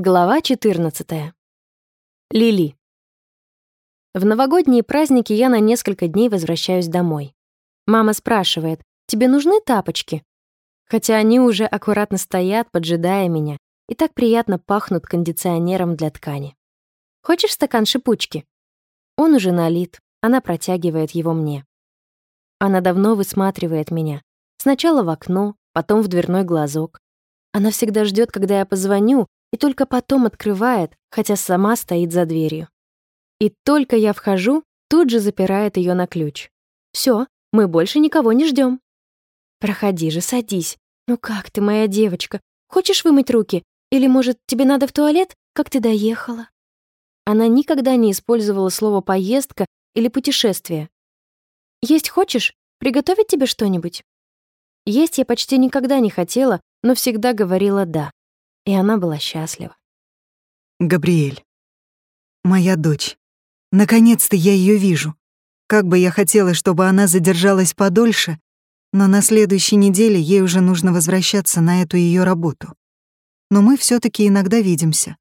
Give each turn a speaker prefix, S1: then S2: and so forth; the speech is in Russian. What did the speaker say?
S1: Глава 14. Лили. В новогодние праздники я на несколько дней возвращаюсь домой. Мама спрашивает, тебе нужны тапочки? Хотя они уже аккуратно стоят, поджидая меня, и так приятно пахнут кондиционером для ткани. Хочешь стакан шипучки? Он уже налит, она протягивает его мне. Она давно высматривает меня. Сначала в окно, потом в дверной глазок. Она всегда ждет, когда я позвоню, и только потом открывает, хотя сама стоит за дверью. И только я вхожу, тут же запирает ее на ключ. Все, мы больше никого не ждем. Проходи же, садись. Ну как ты, моя девочка? Хочешь вымыть руки? Или, может, тебе надо в туалет? Как ты доехала? Она никогда не использовала слово «поездка» или «путешествие». «Есть хочешь? Приготовить тебе что-нибудь?» Есть я почти никогда не хотела, но всегда говорила «да» и она была счастлива.
S2: Габриэль. Моя дочь. Наконец-то я ее вижу. Как бы я хотела, чтобы она задержалась подольше, но на следующей неделе ей уже нужно возвращаться на эту ее работу. Но мы все таки иногда видимся.